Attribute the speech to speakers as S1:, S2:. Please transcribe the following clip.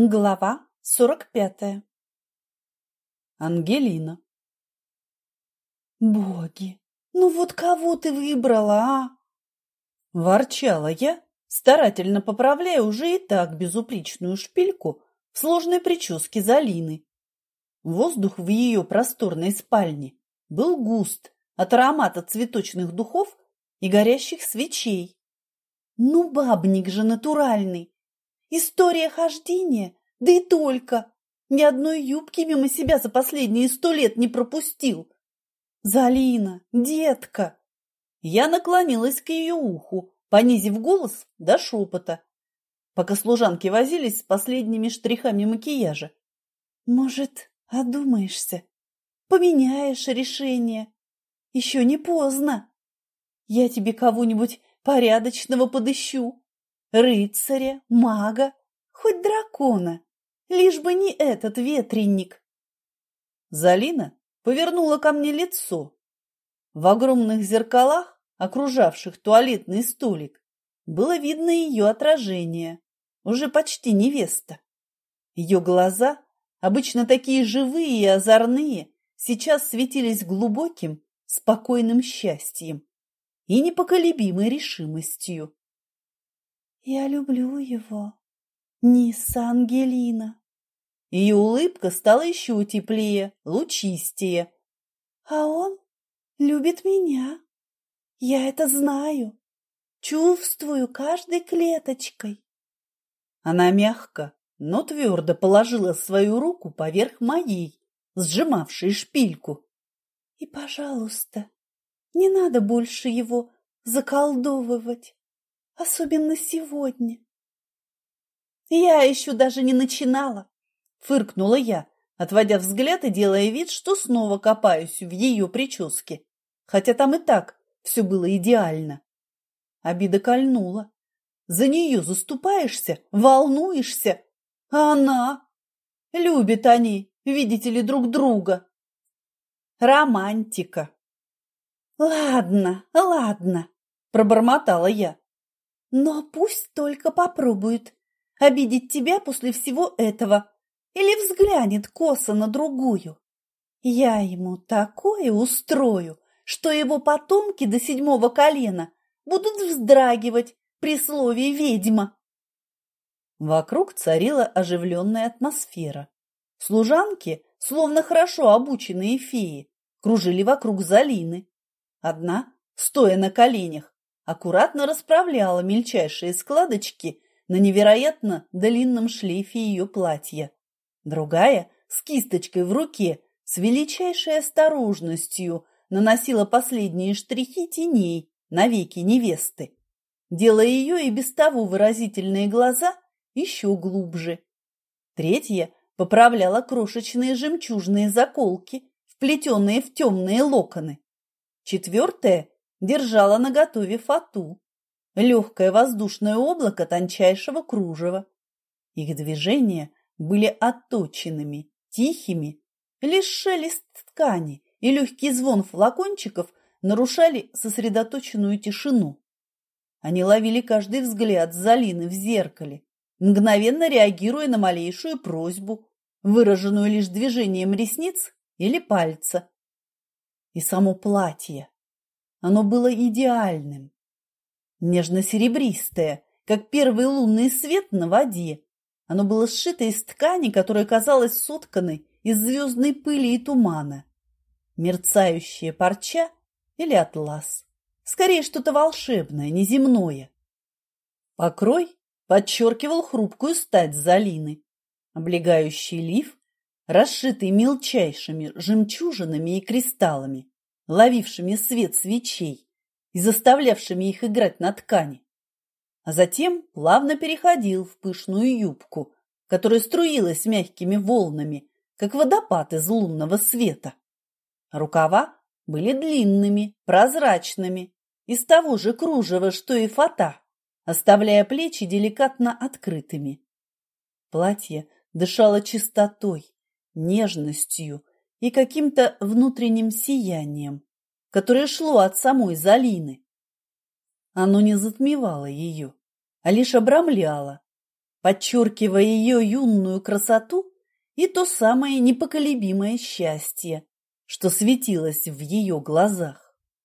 S1: Глава сорок пятая
S2: Ангелина.
S1: Боги, ну вот кого ты выбрала, а?
S2: Ворчала я, старательно поправляя уже и так безупречную шпильку в сложной прическе Залины. Воздух в ее просторной спальне был густ от аромата цветочных духов и горящих свечей.
S1: Ну, бабник же натуральный, История хождения, да и только. Ни одной юбки мимо себя за последние сто лет не пропустил. Залина, детка.
S2: Я наклонилась к ее уху, понизив голос до шепота, пока служанки возились с последними штрихами макияжа.
S1: Может, одумаешься, поменяешь решение. Еще не поздно. Я тебе кого-нибудь порядочного подыщу рыцаря, мага, хоть дракона, лишь бы не этот ветренник.
S2: Залина повернула ко мне лицо. В огромных зеркалах, окружавших туалетный столик, было видно ее отражение, уже почти невеста. Ее глаза, обычно такие живые и озорные, сейчас светились глубоким, спокойным счастьем и непоколебимой решимостью.
S1: Я люблю его, Нисса Ангелина.
S2: Ее улыбка стала еще теплее, лучистее.
S1: А он любит меня. Я это знаю, чувствую каждой клеточкой.
S2: Она мягко, но твердо положила свою руку поверх моей, сжимавшей шпильку.
S1: И, пожалуйста, не надо больше его заколдовывать особенно сегодня.
S2: Я еще даже не начинала, фыркнула я, отводя взгляд и делая вид, что снова копаюсь в ее прическе, хотя там и так все было идеально. Обида кольнула. За нее заступаешься, волнуешься, а она... Любят они, видите ли, друг друга. Романтика.
S1: Ладно, ладно, пробормотала я. Но пусть только попробует обидеть тебя после всего этого или взглянет косо на другую. Я ему такое устрою, что его потомки до седьмого колена будут вздрагивать при слове «ведьма».
S2: Вокруг царила оживленная атмосфера. Служанки, словно хорошо обученные феи, кружили вокруг Залины. Одна, стоя на коленях, аккуратно расправляла мельчайшие складочки на невероятно длинном шлейфе ее платья. Другая, с кисточкой в руке, с величайшей осторожностью наносила последние штрихи теней на веки невесты, делая ее и без того выразительные глаза еще глубже. Третья поправляла крошечные жемчужные заколки, вплетенные в темные локоны. Четвертая держала наготове фату, легкое воздушное облако тончайшего кружева. Их движения были отточенными, тихими, лишь шелест ткани и легкий звон флакончиков нарушали сосредоточенную тишину. Они ловили каждый взгляд Залины в зеркале, мгновенно реагируя на малейшую просьбу, выраженную лишь движением ресниц или пальца. И само платье, оно было идеальным. Нежно-серебристое, как первый лунный свет на воде. Оно было сшито из ткани, которая казалась сотканной из звездной пыли и тумана. Мерцающая парча или атлас. Скорее, что-то волшебное, неземное. Покрой подчеркивал хрупкую стать Залины. Облегающий лиф, расшитый мелчайшими жемчужинами и кристаллами, ловившими свет свечей и заставлявшими их играть на ткани. А затем плавно переходил в пышную юбку, которая струилась мягкими волнами, как водопад из лунного света. Рукава были длинными, прозрачными, из того же кружева, что и фата, оставляя плечи деликатно открытыми. Платье дышало чистотой, нежностью и каким-то внутренним сиянием, которое шло от самой Залины. Оно не затмевало ее, а лишь обрамляло, подчеркивая ее юную красоту и то самое непоколебимое счастье, что светилось в ее глазах.